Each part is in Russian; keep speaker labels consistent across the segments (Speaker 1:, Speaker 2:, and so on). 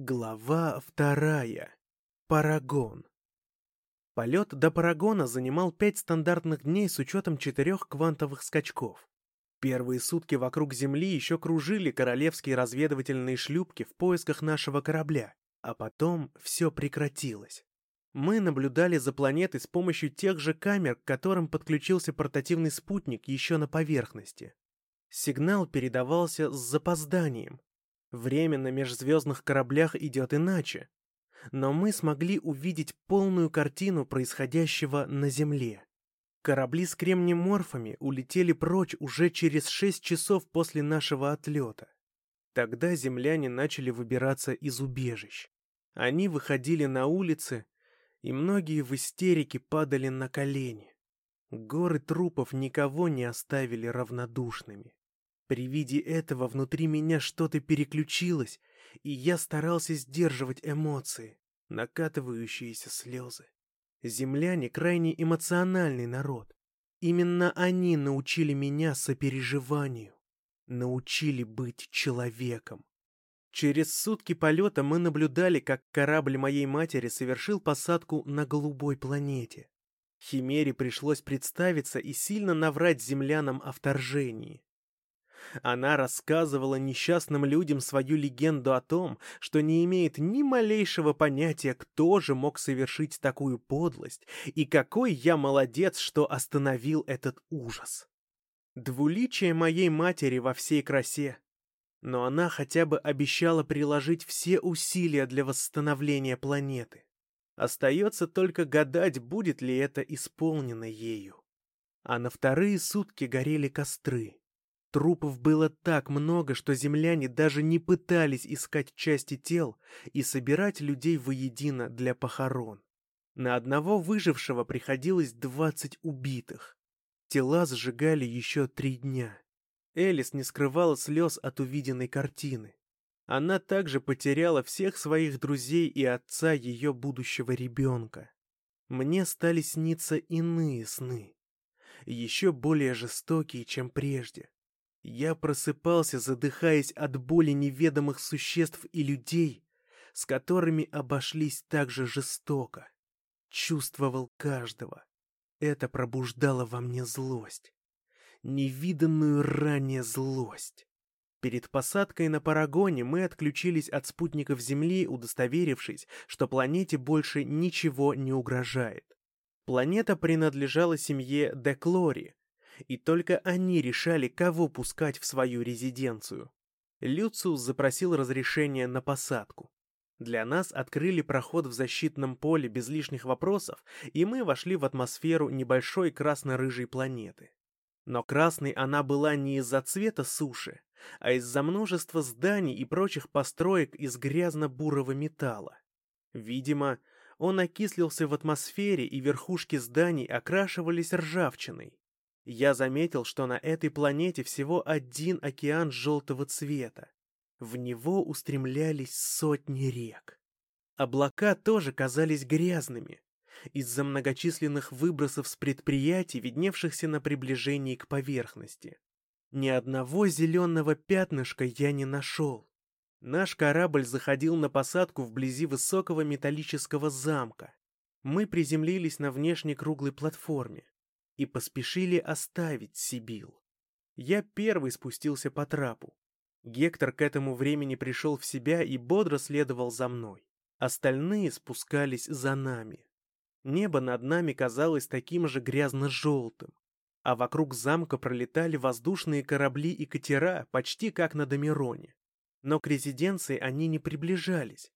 Speaker 1: Глава вторая. Парагон. Полет до Парагона занимал пять стандартных дней с учетом четырех квантовых скачков. Первые сутки вокруг Земли еще кружили королевские разведывательные шлюпки в поисках нашего корабля, а потом все прекратилось. Мы наблюдали за планетой с помощью тех же камер, к которым подключился портативный спутник еще на поверхности. Сигнал передавался с запозданием, Время на межзвездных кораблях идет иначе. Но мы смогли увидеть полную картину происходящего на Земле. Корабли с кремнеморфами улетели прочь уже через шесть часов после нашего отлета. Тогда земляне начали выбираться из убежищ. Они выходили на улицы, и многие в истерике падали на колени. Горы трупов никого не оставили равнодушными. При виде этого внутри меня что-то переключилось, и я старался сдерживать эмоции, накатывающиеся слезы. Земляне крайне эмоциональный народ. Именно они научили меня сопереживанию, научили быть человеком. Через сутки полета мы наблюдали, как корабль моей матери совершил посадку на голубой планете. Химере пришлось представиться и сильно наврать землянам о вторжении. Она рассказывала несчастным людям свою легенду о том, что не имеет ни малейшего понятия, кто же мог совершить такую подлость, и какой я молодец, что остановил этот ужас. Двуличие моей матери во всей красе. Но она хотя бы обещала приложить все усилия для восстановления планеты. Остается только гадать, будет ли это исполнено ею. А на вторые сутки горели костры. Трупов было так много, что земляне даже не пытались искать части тел и собирать людей воедино для похорон. На одного выжившего приходилось двадцать убитых. Тела сжигали еще три дня. Элис не скрывала слез от увиденной картины. Она также потеряла всех своих друзей и отца ее будущего ребенка. Мне стали сниться иные сны, еще более жестокие, чем прежде. Я просыпался, задыхаясь от боли неведомых существ и людей, с которыми обошлись так же жестоко. Чувствовал каждого. Это пробуждало во мне злость. Невиданную ранее злость. Перед посадкой на Парагоне мы отключились от спутников Земли, удостоверившись, что планете больше ничего не угрожает. Планета принадлежала семье Деклори, и только они решали, кого пускать в свою резиденцию. Люциус запросил разрешение на посадку. Для нас открыли проход в защитном поле без лишних вопросов, и мы вошли в атмосферу небольшой красно-рыжей планеты. Но красной она была не из-за цвета суши, а из-за множества зданий и прочих построек из грязно-бурого металла. Видимо, он окислился в атмосфере, и верхушки зданий окрашивались ржавчиной. Я заметил, что на этой планете всего один океан желтого цвета. В него устремлялись сотни рек. Облака тоже казались грязными, из-за многочисленных выбросов с предприятий, видневшихся на приближении к поверхности. Ни одного зеленого пятнышка я не нашел. Наш корабль заходил на посадку вблизи высокого металлического замка. Мы приземлились на внешней круглой платформе и поспешили оставить Сибил. Я первый спустился по трапу. Гектор к этому времени пришел в себя и бодро следовал за мной. Остальные спускались за нами. Небо над нами казалось таким же грязно-желтым, а вокруг замка пролетали воздушные корабли и катера, почти как на Домироне. Но к резиденции они не приближались.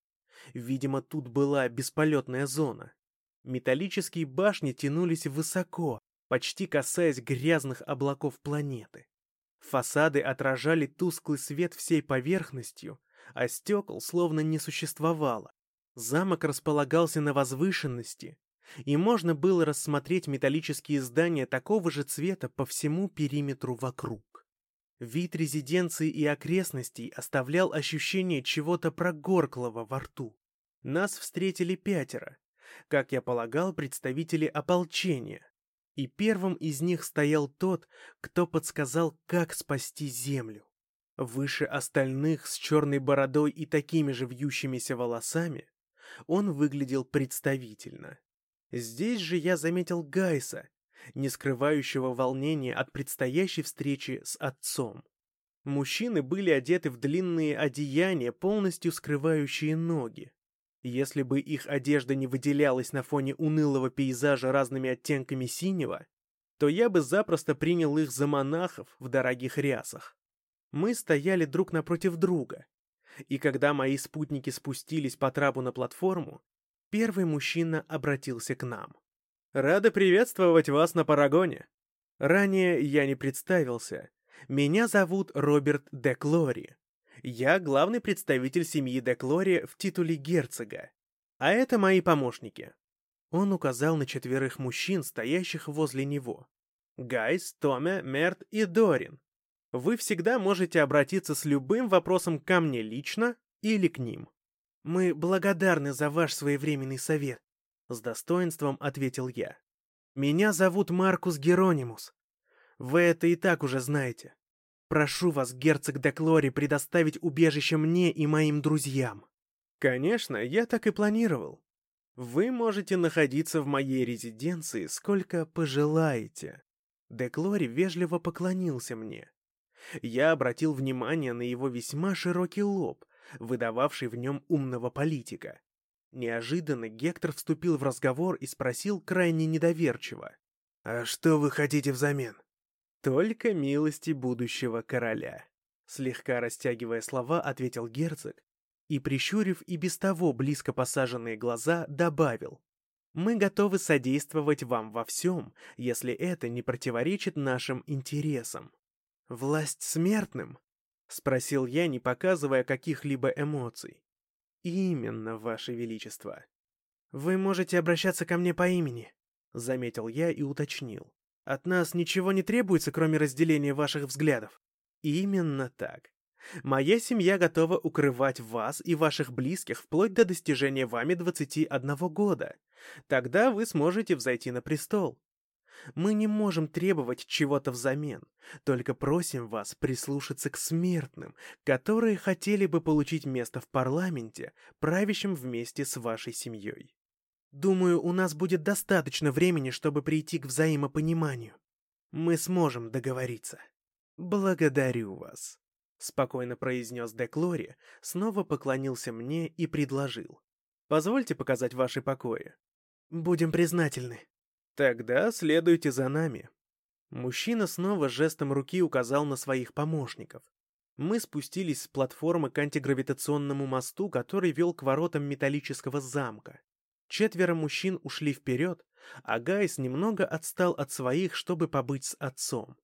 Speaker 1: Видимо, тут была бесполетная зона. Металлические башни тянулись высоко, почти касаясь грязных облаков планеты. Фасады отражали тусклый свет всей поверхностью, а стекол словно не существовало. Замок располагался на возвышенности, и можно было рассмотреть металлические здания такого же цвета по всему периметру вокруг. Вид резиденции и окрестностей оставлял ощущение чего-то прогорклого во рту. Нас встретили пятеро, как я полагал, представители ополчения, и первым из них стоял тот, кто подсказал, как спасти землю. Выше остальных, с черной бородой и такими же вьющимися волосами, он выглядел представительно. Здесь же я заметил Гайса, не скрывающего волнения от предстоящей встречи с отцом. Мужчины были одеты в длинные одеяния, полностью скрывающие ноги. Если бы их одежда не выделялась на фоне унылого пейзажа разными оттенками синего, то я бы запросто принял их за монахов в дорогих рясах. Мы стояли друг напротив друга, и когда мои спутники спустились по трапу на платформу, первый мужчина обратился к нам. «Рада приветствовать вас на Парагоне. Ранее я не представился. Меня зовут Роберт Деклори. Я главный представитель семьи Деклори в титуле герцога. А это мои помощники». Он указал на четверых мужчин, стоящих возле него. Гайс, Томе, Мерт и Дорин. Вы всегда можете обратиться с любым вопросом ко мне лично или к ним. Мы благодарны за ваш своевременный совет, с достоинством ответил я. Меня зовут Маркус Геронимус. Вы это и так уже знаете. Прошу вас, герцог Деклори, предоставить убежище мне и моим друзьям. Конечно, я так и планировал. Вы можете находиться в моей резиденции сколько пожелаете. Деклори вежливо поклонился мне. Я обратил внимание на его весьма широкий лоб, выдававший в нем умного политика. Неожиданно Гектор вступил в разговор и спросил крайне недоверчиво. «А что вы хотите взамен?» «Только милости будущего короля», — слегка растягивая слова, ответил герцог и, прищурив и без того близко посаженные глаза, добавил. «Мы готовы содействовать вам во всем, если это не противоречит нашим интересам». «Власть смертным?» — спросил я, не показывая каких-либо эмоций. «Именно, Ваше Величество. Вы можете обращаться ко мне по имени», — заметил я и уточнил. «От нас ничего не требуется, кроме разделения ваших взглядов». «Именно так. Моя семья готова укрывать вас и ваших близких вплоть до достижения вами 21 года. Тогда вы сможете взойти на престол. Мы не можем требовать чего-то взамен, только просим вас прислушаться к смертным, которые хотели бы получить место в парламенте, правящем вместе с вашей семьей. Думаю, у нас будет достаточно времени, чтобы прийти к взаимопониманию. Мы сможем договориться. Благодарю вас. Спокойно произнес Деклори, снова поклонился мне и предложил. Позвольте показать ваши покои. Будем признательны. «Тогда следуйте за нами». Мужчина снова жестом руки указал на своих помощников. Мы спустились с платформы к антигравитационному мосту, который вел к воротам металлического замка. Четверо мужчин ушли вперед, а Гайс немного отстал от своих, чтобы побыть с отцом.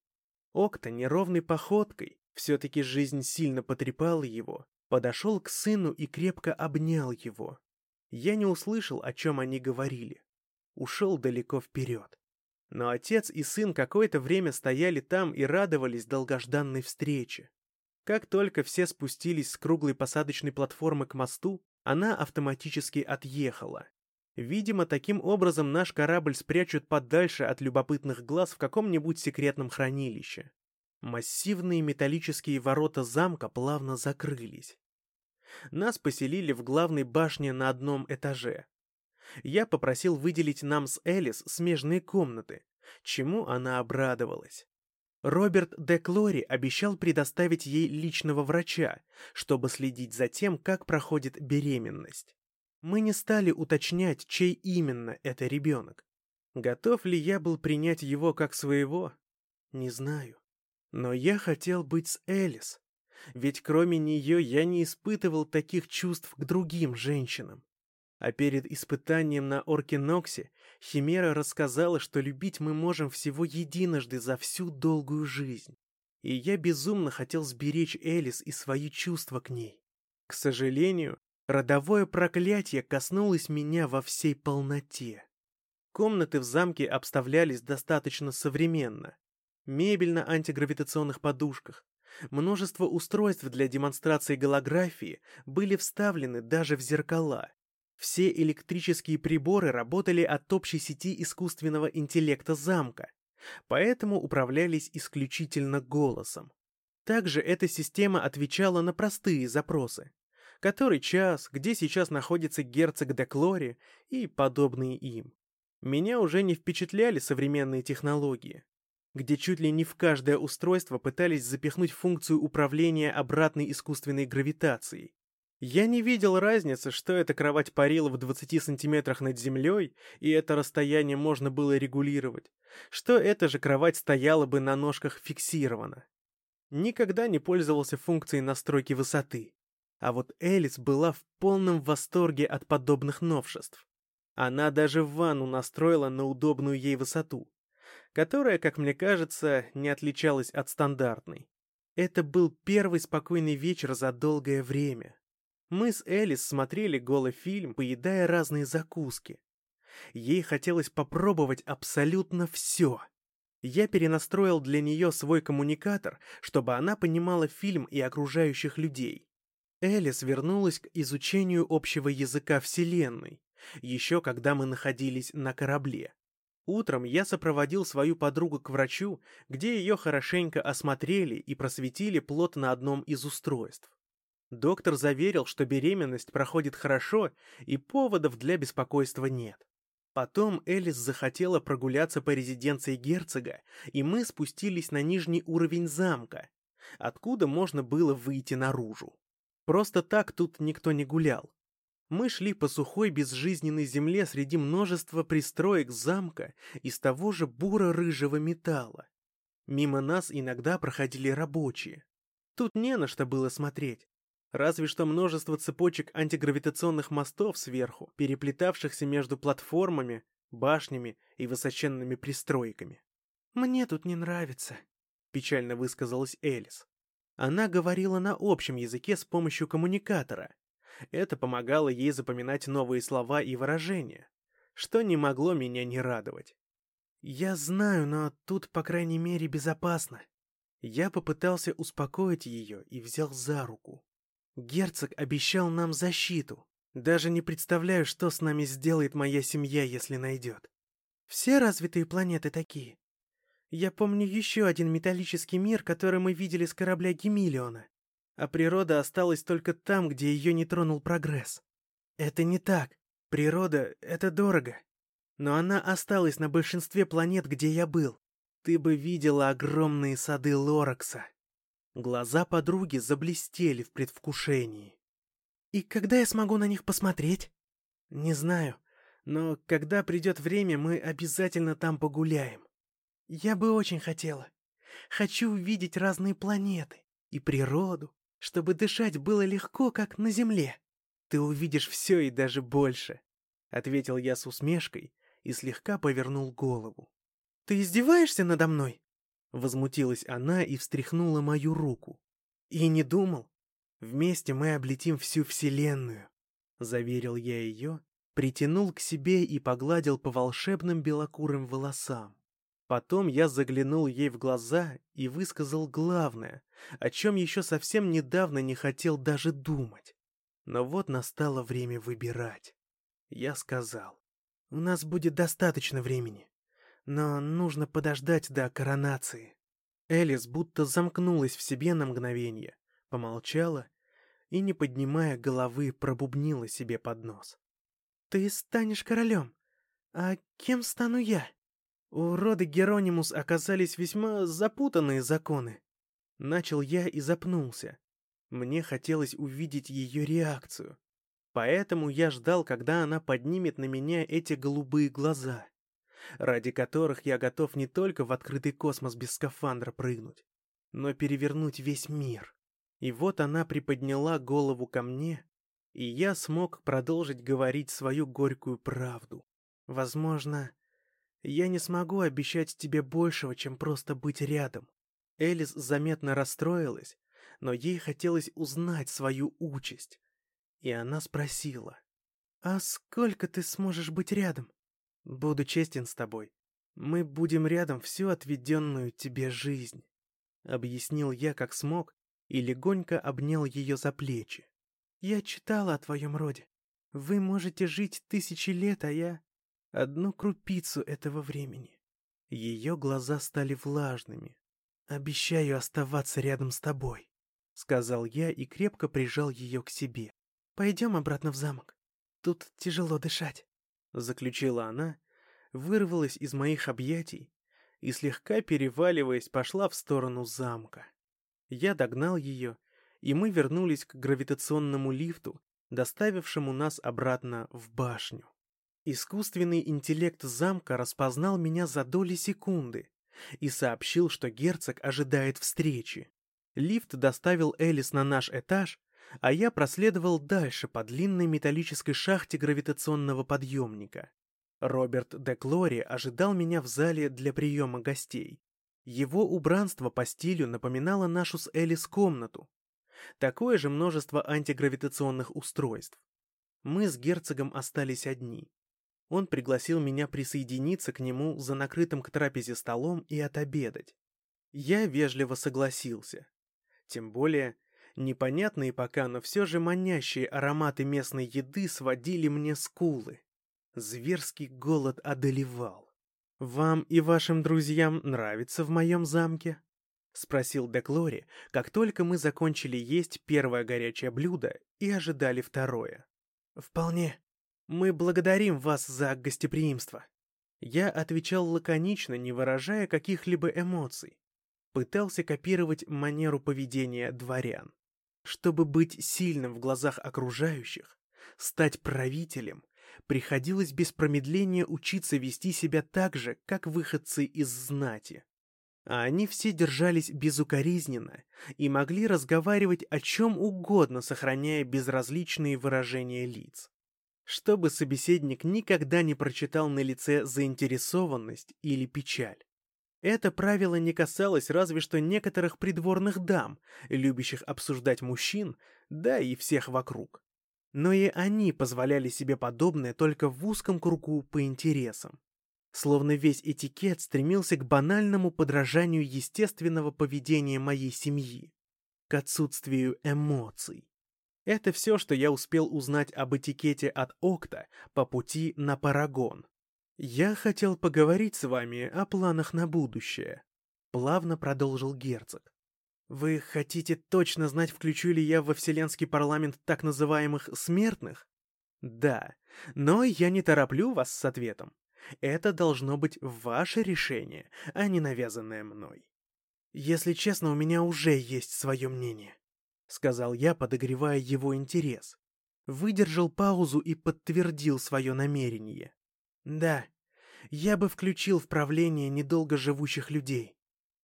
Speaker 1: Окта неровной походкой, все-таки жизнь сильно потрепала его, подошел к сыну и крепко обнял его. Я не услышал, о чем они говорили ушел далеко вперед. Но отец и сын какое-то время стояли там и радовались долгожданной встрече. Как только все спустились с круглой посадочной платформы к мосту, она автоматически отъехала. Видимо, таким образом наш корабль спрячут подальше от любопытных глаз в каком-нибудь секретном хранилище. Массивные металлические ворота замка плавно закрылись. Нас поселили в главной башне на одном этаже, я попросил выделить нам с Элис смежные комнаты, чему она обрадовалась. Роберт де Клори обещал предоставить ей личного врача, чтобы следить за тем, как проходит беременность. Мы не стали уточнять, чей именно это ребенок. Готов ли я был принять его как своего? Не знаю. Но я хотел быть с Элис, ведь кроме нее я не испытывал таких чувств к другим женщинам. А перед испытанием на Оркиноксе Химера рассказала, что любить мы можем всего единожды за всю долгую жизнь. И я безумно хотел сберечь Элис и свои чувства к ней. К сожалению, родовое проклятие коснулось меня во всей полноте. Комнаты в замке обставлялись достаточно современно. Мебель на антигравитационных подушках, множество устройств для демонстрации голографии были вставлены даже в зеркала. Все электрические приборы работали от общей сети искусственного интеллекта замка, поэтому управлялись исключительно голосом. Также эта система отвечала на простые запросы. Который час, где сейчас находится герцог Деклори и подобные им. Меня уже не впечатляли современные технологии, где чуть ли не в каждое устройство пытались запихнуть функцию управления обратной искусственной гравитацией. Я не видел разницы, что эта кровать парила в 20 сантиметрах над землей, и это расстояние можно было регулировать, что эта же кровать стояла бы на ножках фиксирована. Никогда не пользовался функцией настройки высоты. А вот Элис была в полном восторге от подобных новшеств. Она даже ванну настроила на удобную ей высоту, которая, как мне кажется, не отличалась от стандартной. Это был первый спокойный вечер за долгое время. Мы с Элис смотрели голый фильм, поедая разные закуски. Ей хотелось попробовать абсолютно все. Я перенастроил для нее свой коммуникатор, чтобы она понимала фильм и окружающих людей. Элис вернулась к изучению общего языка Вселенной, еще когда мы находились на корабле. Утром я сопроводил свою подругу к врачу, где ее хорошенько осмотрели и просветили плод на одном из устройств. Доктор заверил, что беременность проходит хорошо и поводов для беспокойства нет. Потом Элис захотела прогуляться по резиденции герцога, и мы спустились на нижний уровень замка, откуда можно было выйти наружу. Просто так тут никто не гулял. Мы шли по сухой безжизненной земле среди множества пристроек замка из того же буро-рыжего металла. Мимо нас иногда проходили рабочие. Тут не на что было смотреть. Разве что множество цепочек антигравитационных мостов сверху, переплетавшихся между платформами, башнями и высоченными пристройками. «Мне тут не нравится», — печально высказалась Элис. Она говорила на общем языке с помощью коммуникатора. Это помогало ей запоминать новые слова и выражения, что не могло меня не радовать. «Я знаю, но тут, по крайней мере, безопасно». Я попытался успокоить ее и взял за руку. Герцог обещал нам защиту. Даже не представляю, что с нами сделает моя семья, если найдет. Все развитые планеты такие. Я помню еще один металлический мир, который мы видели с корабля Гемиллиона. А природа осталась только там, где ее не тронул прогресс. Это не так. Природа — это дорого. Но она осталась на большинстве планет, где я был. Ты бы видела огромные сады Лоракса. Глаза подруги заблестели в предвкушении. «И когда я смогу на них посмотреть?» «Не знаю, но когда придет время, мы обязательно там погуляем. Я бы очень хотела. Хочу увидеть разные планеты и природу, чтобы дышать было легко, как на Земле. Ты увидишь все и даже больше», — ответил я с усмешкой и слегка повернул голову. «Ты издеваешься надо мной?» Возмутилась она и встряхнула мою руку. «И не думал. Вместе мы облетим всю Вселенную», — заверил я ее, притянул к себе и погладил по волшебным белокурым волосам. Потом я заглянул ей в глаза и высказал главное, о чем еще совсем недавно не хотел даже думать. Но вот настало время выбирать. Я сказал, у нас будет достаточно времени но нужно подождать до коронации. Элис будто замкнулась в себе на мгновение, помолчала и, не поднимая головы, пробубнила себе под нос. «Ты станешь королем, а кем стану я?» У рода Геронимус оказались весьма запутанные законы. Начал я и запнулся. Мне хотелось увидеть ее реакцию. Поэтому я ждал, когда она поднимет на меня эти голубые глаза ради которых я готов не только в открытый космос без скафандра прыгнуть, но перевернуть весь мир. И вот она приподняла голову ко мне, и я смог продолжить говорить свою горькую правду. Возможно, я не смогу обещать тебе большего, чем просто быть рядом. Элис заметно расстроилась, но ей хотелось узнать свою участь. И она спросила, «А сколько ты сможешь быть рядом?» Буду честен с тобой. Мы будем рядом всю отведенную тебе жизнь. Объяснил я, как смог, и легонько обнял ее за плечи. Я читала о твоем роде. Вы можете жить тысячи лет, а я — одну крупицу этого времени. Ее глаза стали влажными. «Обещаю оставаться рядом с тобой», — сказал я и крепко прижал ее к себе. «Пойдем обратно в замок. Тут тяжело дышать», — заключила она, вырвалась из моих объятий и, слегка переваливаясь, пошла в сторону замка. Я догнал ее, и мы вернулись к гравитационному лифту, доставившему нас обратно в башню. Искусственный интеллект замка распознал меня за доли секунды и сообщил, что герцог ожидает встречи. Лифт доставил Элис на наш этаж, а я проследовал дальше по длинной металлической шахте гравитационного подъемника. Роберт де Клори ожидал меня в зале для приема гостей. Его убранство по стилю напоминало нашу с Элис комнату. Такое же множество антигравитационных устройств. Мы с герцогом остались одни. Он пригласил меня присоединиться к нему за накрытым к трапезе столом и отобедать. Я вежливо согласился. Тем более, непонятные пока, но все же манящие ароматы местной еды сводили мне скулы. Зверский голод одолевал. «Вам и вашим друзьям нравится в моем замке?» — спросил Деклори, как только мы закончили есть первое горячее блюдо и ожидали второе. «Вполне», мы благодарим вас за гостеприимство. Я отвечал лаконично, не выражая каких-либо эмоций. Пытался копировать манеру поведения дворян. Чтобы быть сильным в глазах окружающих, стать правителем, приходилось без промедления учиться вести себя так же, как выходцы из знати. А они все держались безукоризненно и могли разговаривать о чем угодно, сохраняя безразличные выражения лиц чтобы собеседник никогда не прочитал на лице заинтересованность или печаль. Это правило не касалось разве что некоторых придворных дам, любящих обсуждать мужчин, да и всех вокруг. Но и они позволяли себе подобное только в узком кругу по интересам. Словно весь этикет стремился к банальному подражанию естественного поведения моей семьи, к отсутствию эмоций. Это все, что я успел узнать об этикете от Окта по пути на Парагон. Я хотел поговорить с вами о планах на будущее. Плавно продолжил герцог. Вы хотите точно знать, включу ли я во Вселенский парламент так называемых смертных? Да, но я не тороплю вас с ответом. Это должно быть ваше решение, а не навязанное мной. Если честно, у меня уже есть свое мнение. — сказал я, подогревая его интерес. Выдержал паузу и подтвердил свое намерение. «Да, я бы включил в правление недолго живущих людей.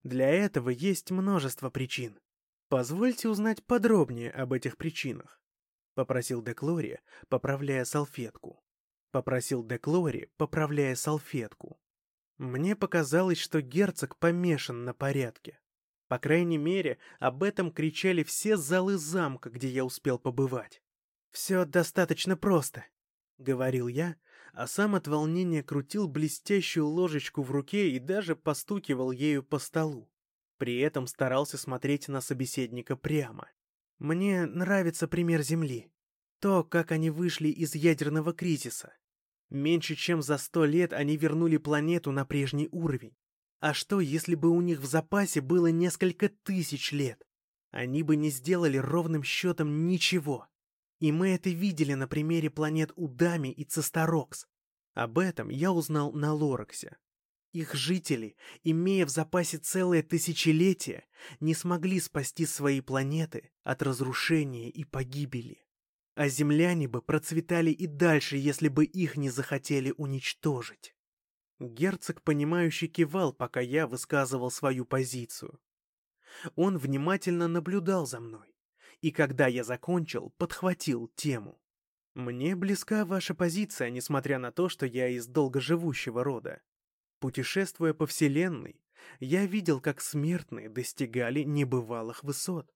Speaker 1: Для этого есть множество причин. Позвольте узнать подробнее об этих причинах», — попросил Деклори, поправляя салфетку. Попросил Деклори, поправляя салфетку. Мне показалось, что герцог помешан на порядке. По крайней мере, об этом кричали все залы замка, где я успел побывать. «Все достаточно просто», — говорил я, а сам от волнения крутил блестящую ложечку в руке и даже постукивал ею по столу. При этом старался смотреть на собеседника прямо. «Мне нравится пример Земли. То, как они вышли из ядерного кризиса. Меньше чем за сто лет они вернули планету на прежний уровень. А что, если бы у них в запасе было несколько тысяч лет? Они бы не сделали ровным счетом ничего. И мы это видели на примере планет Удами и Цисторокс. Об этом я узнал на Лораксе. Их жители, имея в запасе целое тысячелетие, не смогли спасти свои планеты от разрушения и погибели. А земляне бы процветали и дальше, если бы их не захотели уничтожить. Герцог, понимающе кивал, пока я высказывал свою позицию. Он внимательно наблюдал за мной, и когда я закончил, подхватил тему. «Мне близка ваша позиция, несмотря на то, что я из долгоживущего рода. Путешествуя по Вселенной, я видел, как смертные достигали небывалых высот.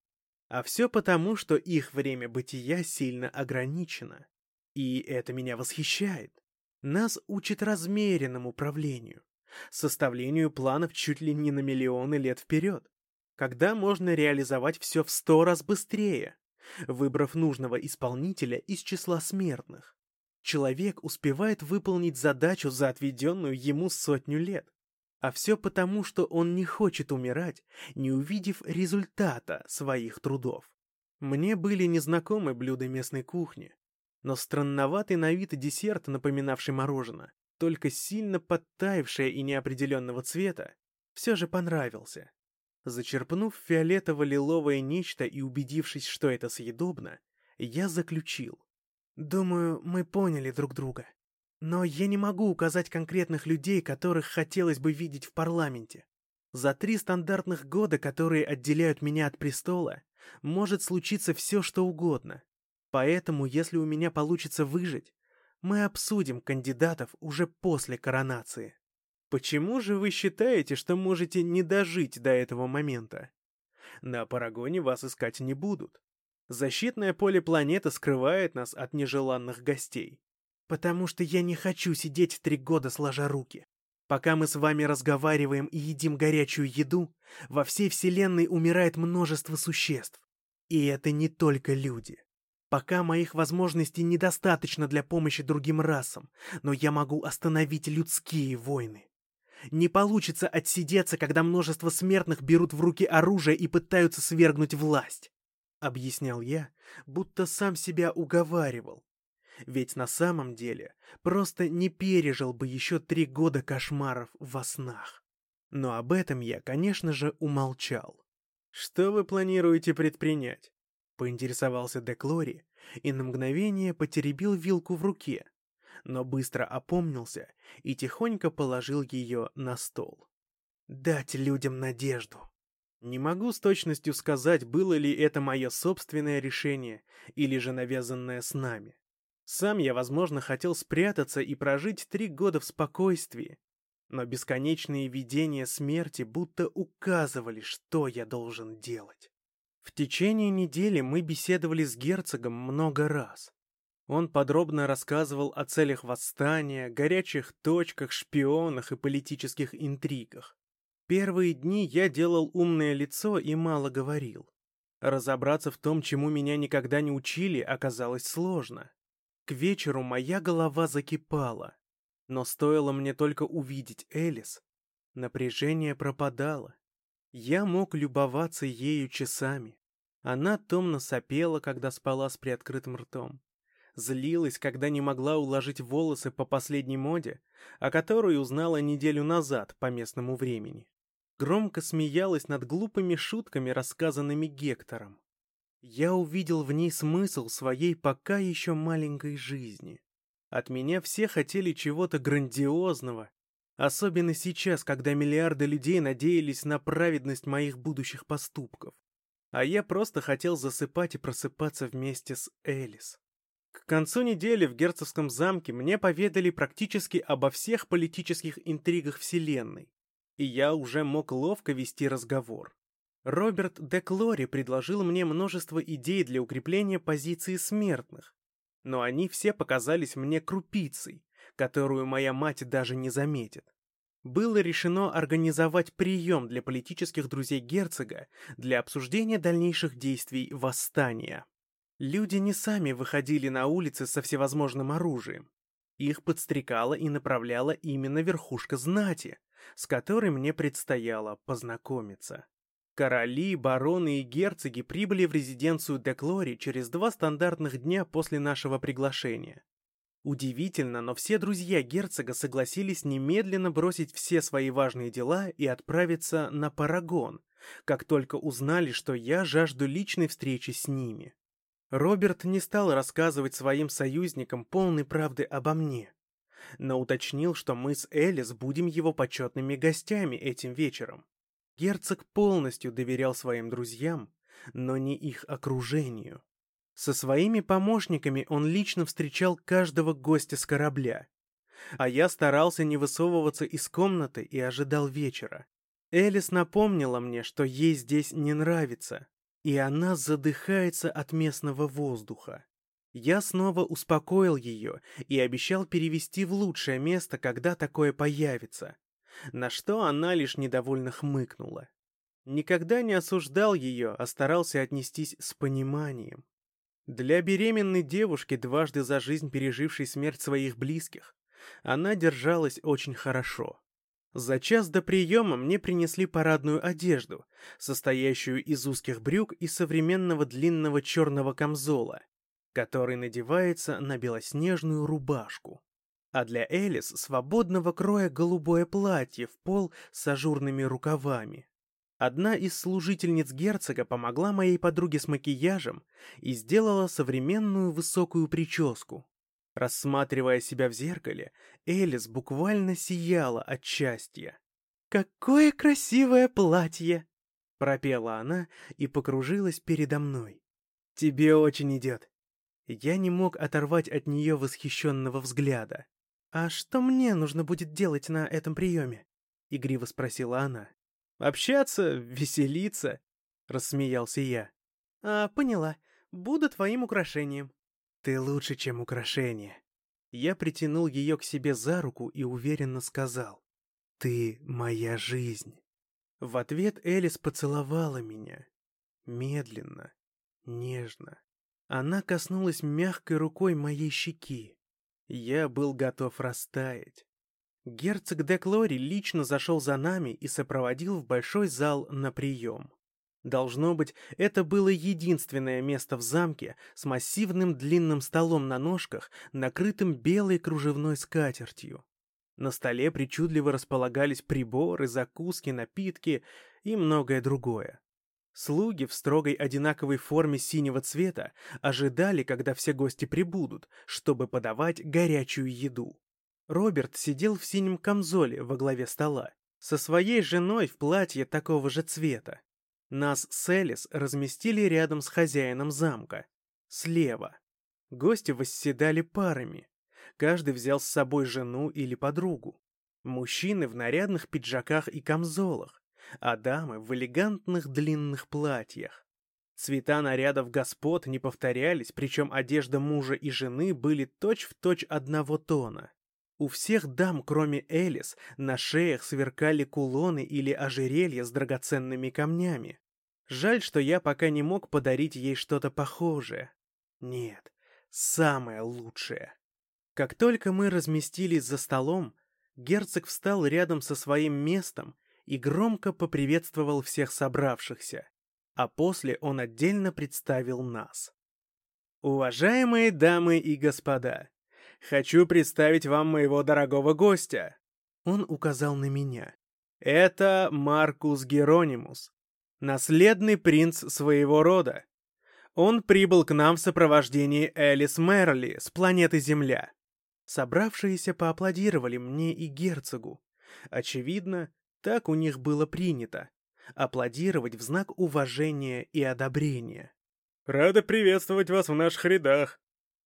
Speaker 1: А все потому, что их время бытия сильно ограничено. И это меня восхищает. Нас учат размеренному управлению, составлению планов чуть ли не на миллионы лет вперед, когда можно реализовать все в сто раз быстрее, выбрав нужного исполнителя из числа смертных. Человек успевает выполнить задачу за отведенную ему сотню лет, А все потому, что он не хочет умирать, не увидев результата своих трудов. Мне были незнакомы блюда местной кухни, но странноватый на вид десерт, напоминавший мороженое, только сильно подтаявшее и неопределенного цвета, все же понравился. Зачерпнув фиолетово-лиловое нечто и убедившись, что это съедобно, я заключил. «Думаю, мы поняли друг друга. Но я не могу указать конкретных людей, которых хотелось бы видеть в парламенте. За три стандартных года, которые отделяют меня от престола, может случиться все, что угодно. Поэтому, если у меня получится выжить, мы обсудим кандидатов уже после коронации. Почему же вы считаете, что можете не дожить до этого момента? На Парагоне вас искать не будут. Защитное поле планеты скрывает нас от нежеланных гостей. Потому что я не хочу сидеть три года сложа руки. Пока мы с вами разговариваем и едим горячую еду, во всей Вселенной умирает множество существ. И это не только люди. Пока моих возможностей недостаточно для помощи другим расам, но я могу остановить людские войны. Не получится отсидеться, когда множество смертных берут в руки оружие и пытаются свергнуть власть. Объяснял я, будто сам себя уговаривал. Ведь на самом деле просто не пережил бы еще три года кошмаров во снах. Но об этом я, конечно же, умолчал. «Что вы планируете предпринять?» — поинтересовался Деклори и на мгновение потеребил вилку в руке, но быстро опомнился и тихонько положил ее на стол. «Дать людям надежду». Не могу с точностью сказать, было ли это мое собственное решение или же навязанное с нами. Сам я, возможно, хотел спрятаться и прожить три года в спокойствии, но бесконечные видения смерти будто указывали, что я должен делать. В течение недели мы беседовали с герцогом много раз. Он подробно рассказывал о целях восстания, горячих точках, шпионах и политических интригах. Первые дни я делал умное лицо и мало говорил. Разобраться в том, чему меня никогда не учили, оказалось сложно. К вечеру моя голова закипала. Но стоило мне только увидеть Элис, напряжение пропадало. Я мог любоваться ею часами. Она томно сопела, когда спала с приоткрытым ртом. Злилась, когда не могла уложить волосы по последней моде, о которой узнала неделю назад по местному времени. Громко смеялась над глупыми шутками, рассказанными Гектором. Я увидел в ней смысл своей пока еще маленькой жизни. От меня все хотели чего-то грандиозного, особенно сейчас, когда миллиарды людей надеялись на праведность моих будущих поступков. А я просто хотел засыпать и просыпаться вместе с Элис. К концу недели в герцогском замке мне поведали практически обо всех политических интригах Вселенной, и я уже мог ловко вести разговор. Роберт де Клори предложил мне множество идей для укрепления позиции смертных, но они все показались мне крупицей, которую моя мать даже не заметит. Было решено организовать прием для политических друзей герцога для обсуждения дальнейших действий восстания. Люди не сами выходили на улицы со всевозможным оружием. Их подстрекала и направляла именно верхушка знати, с которой мне предстояло познакомиться. Короли, бароны и герцоги прибыли в резиденцию Деклори через два стандартных дня после нашего приглашения. Удивительно, но все друзья герцога согласились немедленно бросить все свои важные дела и отправиться на Парагон, как только узнали, что я жажду личной встречи с ними. Роберт не стал рассказывать своим союзникам полной правды обо мне, но уточнил, что мы с Элис будем его почетными гостями этим вечером. Герцог полностью доверял своим друзьям, но не их окружению. Со своими помощниками он лично встречал каждого гостя с корабля. А я старался не высовываться из комнаты и ожидал вечера. Элис напомнила мне, что ей здесь не нравится, и она задыхается от местного воздуха. Я снова успокоил ее и обещал перевести в лучшее место, когда такое появится на что она лишь недовольно хмыкнула. Никогда не осуждал ее, а старался отнестись с пониманием. Для беременной девушки, дважды за жизнь пережившей смерть своих близких, она держалась очень хорошо. За час до приема мне принесли парадную одежду, состоящую из узких брюк и современного длинного черного камзола, который надевается на белоснежную рубашку. А для Элис свободного кроя голубое платье в пол с ажурными рукавами. Одна из служительниц герцога помогла моей подруге с макияжем и сделала современную высокую прическу. Рассматривая себя в зеркале, Элис буквально сияла от счастья. «Какое красивое платье!» — пропела она и покружилась передо мной. «Тебе очень идет». Я не мог оторвать от нее восхищенного взгляда. «А что мне нужно будет делать на этом приеме?» — игриво спросила она. «Общаться, веселиться», — рассмеялся я. «А, поняла. Буду твоим украшением». «Ты лучше, чем украшение». Я притянул ее к себе за руку и уверенно сказал. «Ты моя жизнь». В ответ Элис поцеловала меня. Медленно, нежно. Она коснулась мягкой рукой моей щеки. Я был готов растаять. Герцог де Клори лично зашел за нами и сопроводил в большой зал на прием. Должно быть, это было единственное место в замке с массивным длинным столом на ножках, накрытым белой кружевной скатертью. На столе причудливо располагались приборы, закуски, напитки и многое другое. Слуги в строгой одинаковой форме синего цвета ожидали, когда все гости прибудут, чтобы подавать горячую еду. Роберт сидел в синем камзоле во главе стола, со своей женой в платье такого же цвета. Нас с Элис разместили рядом с хозяином замка, слева. Гости восседали парами. Каждый взял с собой жену или подругу. Мужчины в нарядных пиджаках и камзолах, а дамы в элегантных длинных платьях. Цвета нарядов господ не повторялись, причем одежда мужа и жены были точь-в-точь точь одного тона. У всех дам, кроме Элис, на шеях сверкали кулоны или ожерелья с драгоценными камнями. Жаль, что я пока не мог подарить ей что-то похожее. Нет, самое лучшее. Как только мы разместились за столом, герцог встал рядом со своим местом и громко поприветствовал всех собравшихся, а после он отдельно представил нас. «Уважаемые дамы и господа, хочу представить вам моего дорогого гостя!» Он указал на меня. «Это Маркус Геронимус, наследный принц своего рода. Он прибыл к нам в сопровождении Элис Мерли с планеты Земля. Собравшиеся поаплодировали мне и герцогу. Очевидно, так у них было принято — аплодировать в знак уважения и одобрения. «Рада приветствовать вас в наших рядах», —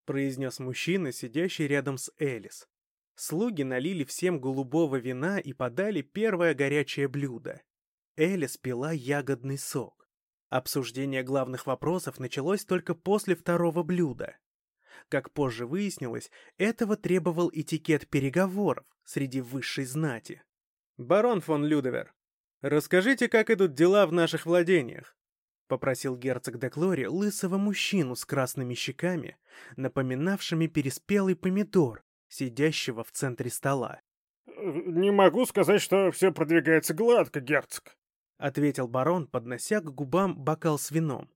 Speaker 1: произнес мужчина, сидящий рядом с Элис. Слуги налили всем голубого вина и подали первое горячее блюдо. Элис пила ягодный сок. Обсуждение главных вопросов началось только после второго блюда. Как позже выяснилось, этого требовал этикет переговоров среди высшей знати. «Барон фон Людовер, расскажите, как идут дела в наших владениях?» — попросил герцог де Клори лысого мужчину с красными щеками, напоминавшими переспелый помидор, сидящего в центре стола.
Speaker 2: «Не могу сказать, что все продвигается гладко, герцог», —
Speaker 1: ответил барон, поднося к губам бокал с вином.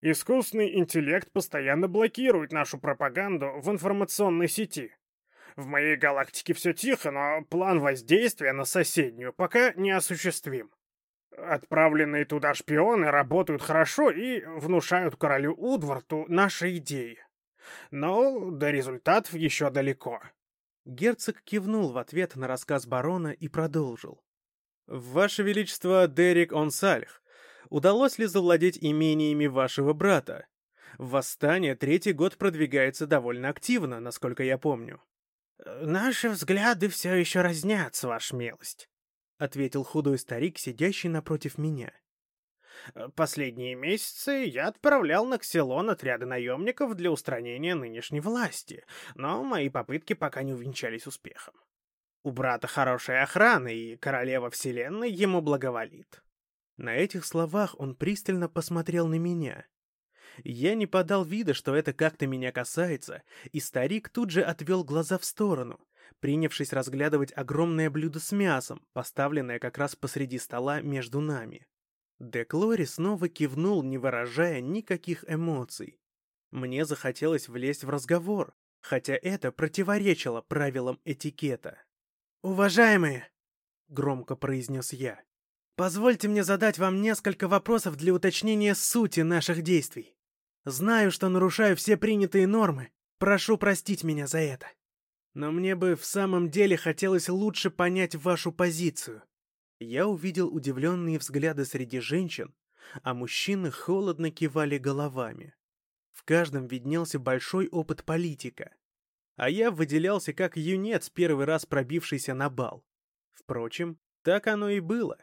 Speaker 2: «Искусственный интеллект постоянно блокирует нашу пропаганду в информационной сети. В моей галактике все тихо, но план воздействия на соседнюю пока не осуществим. Отправленные туда шпионы работают хорошо и внушают королю Удварту наши идеи. Но до результатов еще далеко.
Speaker 1: Герцог кивнул в ответ на рассказ барона и продолжил. «Ваше Величество Дерек Онсальх, удалось ли завладеть имениями вашего брата? Восстание третий год продвигается довольно активно, насколько я помню.
Speaker 3: «Наши взгляды все еще разнятся, ваша милость», — ответил худой старик, сидящий напротив меня. «Последние месяцы я отправлял на Ксилон отряды наемников для устранения нынешней власти, но мои попытки пока не увенчались успехом. У брата хорошая охрана, и королева Вселенной ему благоволит».
Speaker 1: На этих словах он пристально посмотрел на меня, я не подал вида, что это как-то меня касается, и старик тут же отвел глаза в сторону, принявшись разглядывать огромное блюдо с мясом, поставленное как раз посреди стола между нами. Деклори снова кивнул, не выражая никаких эмоций. Мне захотелось влезть в разговор, хотя это противоречило правилам этикета. «Уважаемые!» — громко произнес я. «Позвольте мне задать вам несколько вопросов для уточнения сути наших действий. Знаю, что нарушаю все принятые нормы. Прошу простить меня за это. Но мне бы в самом деле хотелось лучше понять вашу позицию. Я увидел удивленные взгляды среди женщин, а мужчины холодно кивали головами. В каждом виднелся большой опыт политика. А я выделялся как юнец, первый раз пробившийся на бал. Впрочем, так оно и было.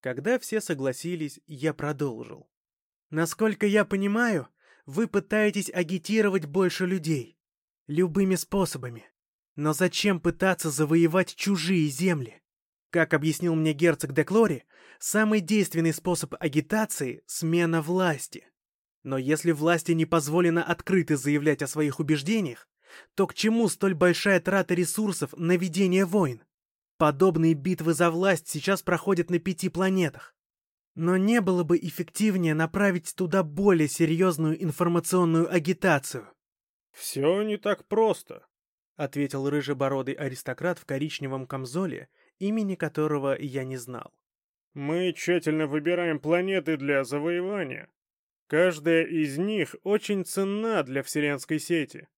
Speaker 1: Когда все согласились, я продолжил. Насколько я понимаю, вы пытаетесь агитировать больше людей. Любыми способами. Но зачем пытаться завоевать чужие земли? Как объяснил мне герцог Деклори, самый действенный способ агитации — смена власти. Но если власти не позволено открыто заявлять о своих убеждениях, то к чему столь большая трата ресурсов на ведение войн? Подобные битвы за власть сейчас проходят на пяти планетах. Но не было бы эффективнее направить туда более серьезную информационную агитацию.
Speaker 2: «Все не так просто», —
Speaker 1: ответил рыжебородый аристократ в коричневом камзоле, имени которого я не знал.
Speaker 2: «Мы тщательно выбираем планеты для завоевания. Каждая из них очень ценна для вселенской сети».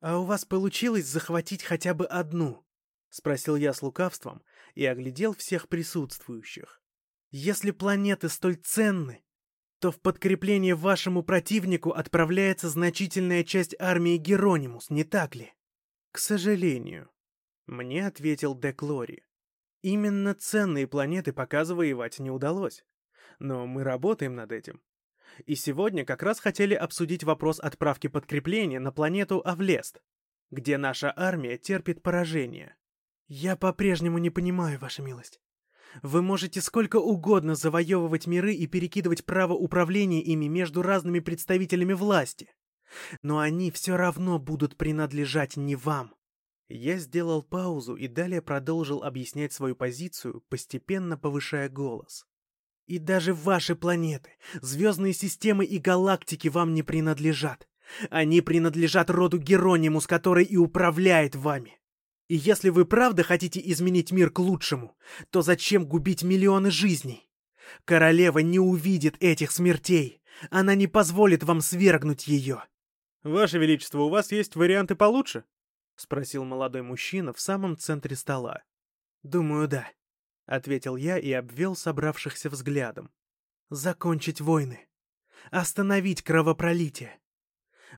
Speaker 1: «А у вас получилось захватить хотя бы одну?» — спросил я с лукавством и оглядел всех присутствующих. «Если планеты столь ценны, то в подкрепление вашему противнику отправляется значительная часть армии Геронимус, не так ли? К сожалению. Мне ответил Деклори. Именно ценные планеты пока завоевать не удалось. Но мы работаем над этим. И сегодня как раз хотели обсудить вопрос отправки подкрепления на планету Авлест, где наша армия терпит поражение. Я по-прежнему не понимаю, ваша милость. Вы можете сколько угодно завоевывать миры и перекидывать право управления ими между разными представителями власти. Но они все равно будут принадлежать не вам. Я сделал паузу и далее продолжил объяснять свою позицию, постепенно повышая голос. И даже ваши планеты, звездные системы и галактики вам не принадлежат. Они принадлежат роду Геронимус, который и управляет вами. И если вы правда хотите изменить мир к лучшему, то зачем губить миллионы жизней? Королева не увидит этих смертей. Она не позволит вам свергнуть ее.
Speaker 2: «Ваше Величество, у вас есть варианты получше?»
Speaker 1: — спросил молодой мужчина в самом центре стола. «Думаю, да», — ответил я и обвел собравшихся взглядом. «Закончить войны. Остановить кровопролитие.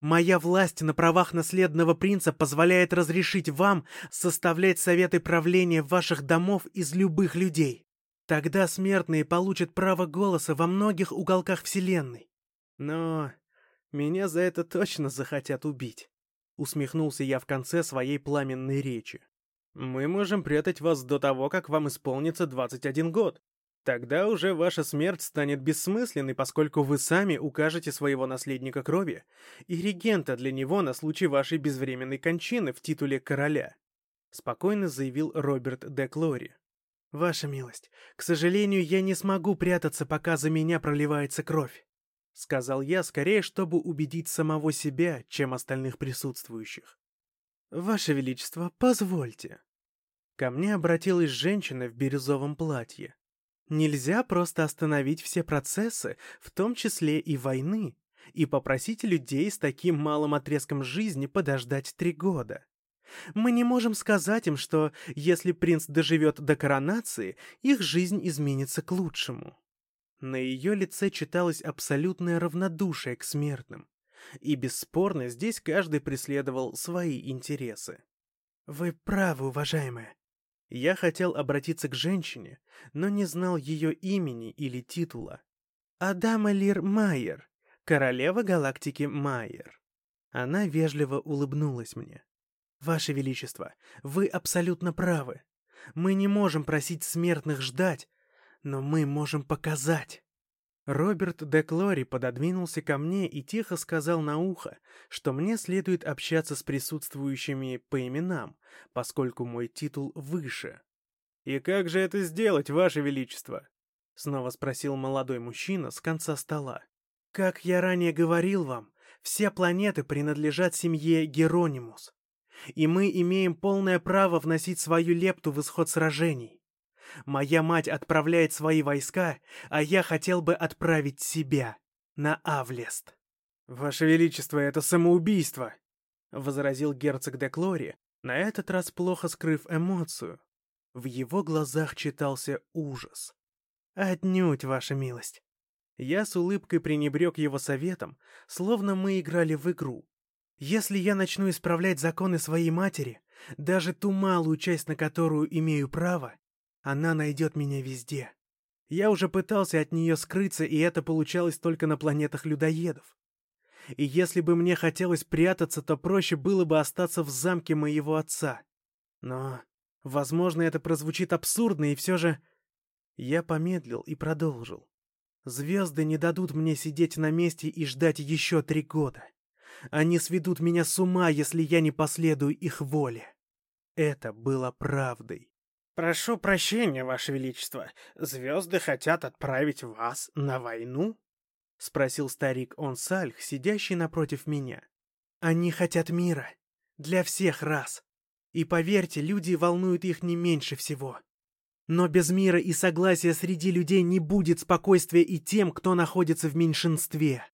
Speaker 1: Моя власть на правах наследного принца позволяет разрешить вам составлять советы правления ваших домов из любых людей. Тогда смертные получат право голоса во многих уголках Вселенной. Но меня за это точно захотят убить. Усмехнулся я в конце своей пламенной речи. Мы можем прятать вас до того, как вам исполнится 21 год. Тогда уже ваша смерть станет бессмысленной, поскольку вы сами укажете своего наследника крови и регента для него на случай вашей безвременной кончины в титуле короля», — спокойно заявил Роберт де Клори. «Ваша милость, к сожалению, я не смогу прятаться, пока за меня проливается кровь», — сказал я, скорее, чтобы убедить самого себя, чем остальных присутствующих. «Ваше Величество, позвольте». Ко мне обратилась женщина в бирюзовом платье. Нельзя просто остановить все процессы, в том числе и войны, и попросить людей с таким малым отрезком жизни подождать три года. Мы не можем сказать им, что если принц доживет до коронации, их жизнь изменится к лучшему. На ее лице читалось абсолютное равнодушие к смертным. И бесспорно, здесь каждый преследовал свои интересы. «Вы правы, уважаемая. Я хотел обратиться к женщине, но не знал ее имени или титула. Адама Лир Майер, королева галактики Майер. Она вежливо улыбнулась мне. «Ваше Величество, вы абсолютно правы. Мы не можем просить смертных ждать, но мы можем показать». Роберт де Клори пододвинулся ко мне и тихо сказал на ухо, что мне следует общаться с присутствующими по именам, поскольку мой титул выше. «И как же это сделать, Ваше Величество?» — снова спросил молодой мужчина с конца стола. «Как я ранее говорил вам, все планеты принадлежат семье Геронимус, и мы имеем полное право вносить свою лепту в исход сражений. Моя мать отправляет свои войска, а я хотел бы отправить себя на Авлест. «Ваше Величество, это самоубийство!» — возразил герцог де Клори, на этот раз плохо скрыв эмоцию. В его глазах читался ужас. «Отнюдь, ваша милость!» Я с улыбкой пренебрег его советом, словно мы играли в игру. «Если я начну исправлять законы своей матери, даже ту малую часть, на которую имею право, она найдет меня везде. Я уже пытался от нее скрыться, и это получалось только на планетах людоедов. И если бы мне хотелось прятаться, то проще было бы остаться в замке моего отца. Но, возможно, это прозвучит абсурдно, и все же... Я помедлил и продолжил. Звезды не дадут мне сидеть на месте и ждать еще три года. Они сведут меня с ума, если я не последую их воле. Это было правдой.
Speaker 3: «Прошу прощения, Ваше Величество, звезды хотят отправить вас на войну?»
Speaker 1: — спросил старик Онсальх, сидящий напротив меня. «Они хотят мира. Для всех раз. И поверьте, люди волнуют их не меньше всего. Но без мира и согласия среди людей не будет спокойствия и тем, кто находится в меньшинстве».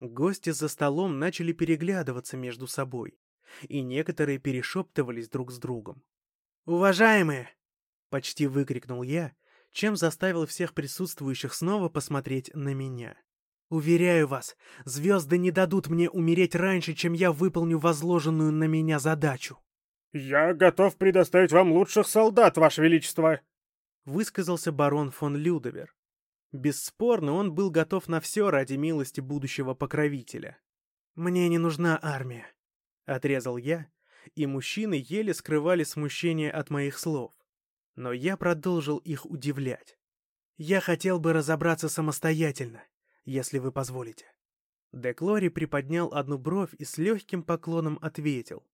Speaker 1: Гости за столом начали переглядываться между собой, и некоторые перешептывались друг с другом. «Уважаемые!» Почти выкрикнул я, чем заставил всех присутствующих снова посмотреть на меня. Уверяю вас, звезды не дадут мне умереть раньше, чем я выполню возложенную на меня задачу.
Speaker 2: «Я готов предоставить вам лучших солдат, Ваше Величество!»
Speaker 1: Высказался барон фон Людовер. Бесспорно, он был готов на все ради милости будущего покровителя. «Мне не нужна армия», — отрезал я, и мужчины еле скрывали смущение от моих слов. Но я продолжил их удивлять. Я хотел бы разобраться самостоятельно, если вы позволите. Деклори приподнял одну бровь и с легким поклоном ответил.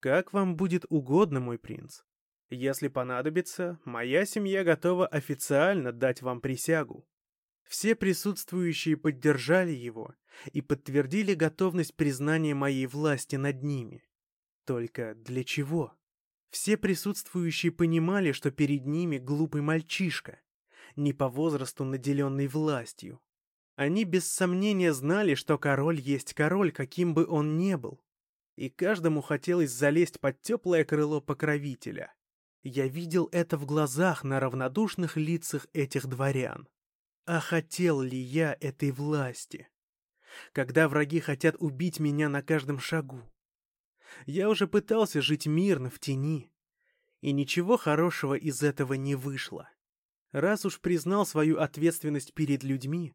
Speaker 1: «Как вам будет угодно, мой принц. Если понадобится, моя семья готова официально дать вам присягу». Все присутствующие поддержали его и подтвердили готовность признания моей власти над ними. Только для чего? Все присутствующие понимали, что перед ними глупый мальчишка, не по возрасту наделенный властью. Они без сомнения знали, что король есть король, каким бы он ни был, и каждому хотелось залезть под теплое крыло покровителя. Я видел это в глазах на равнодушных лицах этих дворян. А хотел ли я этой власти? Когда враги хотят убить меня на каждом шагу, я уже пытался жить мирно в тени, и ничего хорошего из этого не вышло. Раз уж признал свою ответственность перед людьми,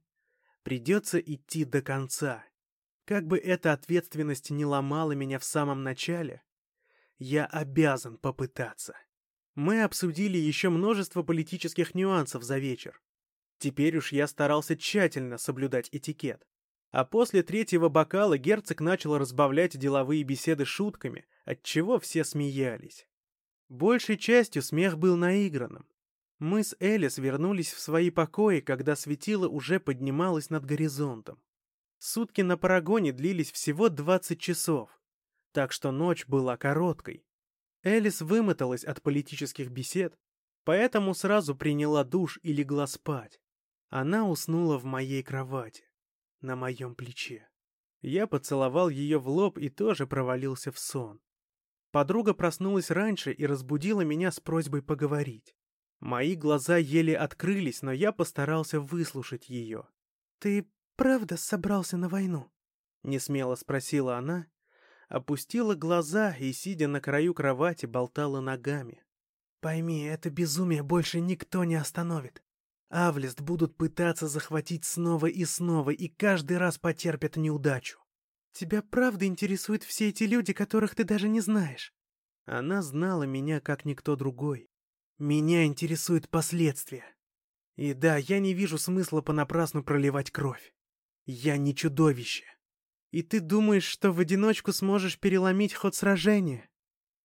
Speaker 1: придется идти до конца. Как бы эта ответственность не ломала меня в самом начале, я обязан попытаться. Мы обсудили еще множество политических нюансов за вечер. Теперь уж я старался тщательно соблюдать этикет. А после третьего бокала герцог начал разбавлять деловые беседы шутками, от чего все смеялись. Большей частью смех был наигранным. Мы с Элис вернулись в свои покои, когда светило уже поднималось над горизонтом. Сутки на парагоне длились всего 20 часов, так что ночь была короткой. Элис вымоталась от политических бесед, поэтому сразу приняла душ и легла спать. Она уснула в моей кровати на моем плече. Я поцеловал ее в лоб и тоже провалился в сон. Подруга проснулась раньше и разбудила меня с просьбой поговорить. Мои глаза еле открылись, но я постарался выслушать ее. «Ты правда собрался на войну?» — несмело спросила она, опустила глаза и, сидя на краю кровати, болтала ногами. «Пойми, это безумие больше никто не остановит. Авлест будут пытаться захватить снова и снова, и каждый раз потерпят неудачу. Тебя правда интересуют все эти люди, которых ты даже не знаешь? Она знала меня, как никто другой. Меня интересуют последствия. И да, я не вижу смысла понапрасну проливать кровь. Я не чудовище. И ты думаешь, что в одиночку сможешь переломить ход сражения?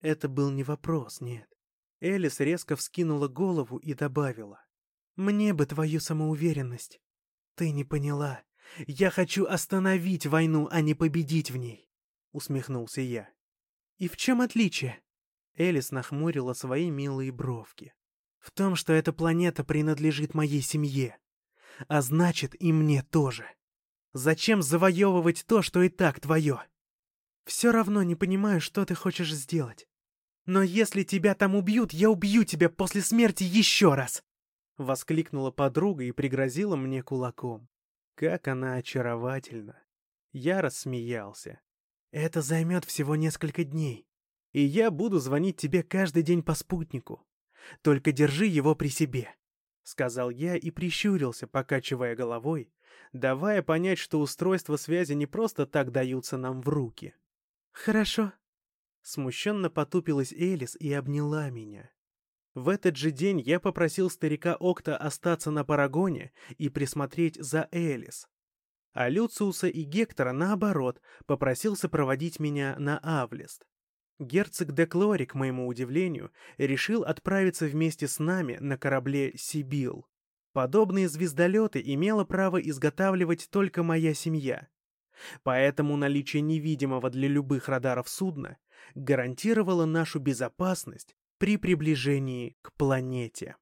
Speaker 1: Это был не вопрос, нет. Элис резко вскинула голову и добавила. «Мне бы твою самоуверенность. Ты не поняла. Я хочу остановить войну, а не победить в ней», — усмехнулся я. «И в чем отличие?» Элис нахмурила свои милые бровки. «В том, что эта планета принадлежит моей семье. А значит, и мне тоже. Зачем завоевывать то, что и так твое? Все равно не понимаю, что ты хочешь сделать. Но если тебя там убьют, я убью тебя после смерти еще раз!» Воскликнула подруга и пригрозила мне кулаком. Как она очаровательна. Я рассмеялся. «Это займет всего несколько дней, и я буду звонить тебе каждый день по спутнику. Только держи его при себе», — сказал я и прищурился, покачивая головой, давая понять, что устройства связи не просто так даются нам в руки. «Хорошо», Смущенно потупилась Элис и обняла меня. В этот же день я попросил старика Окта остаться на Парагоне и присмотреть за Элис. А Люциуса и Гектора, наоборот, попросил сопроводить меня на Авлест. Герцог де Клори, к моему удивлению, решил отправиться вместе с нами на корабле «Сибил». Подобные звездолеты имела право изготавливать только моя семья. Поэтому наличие невидимого для любых радаров судна гарантировало нашу безопасность при приближении к планете.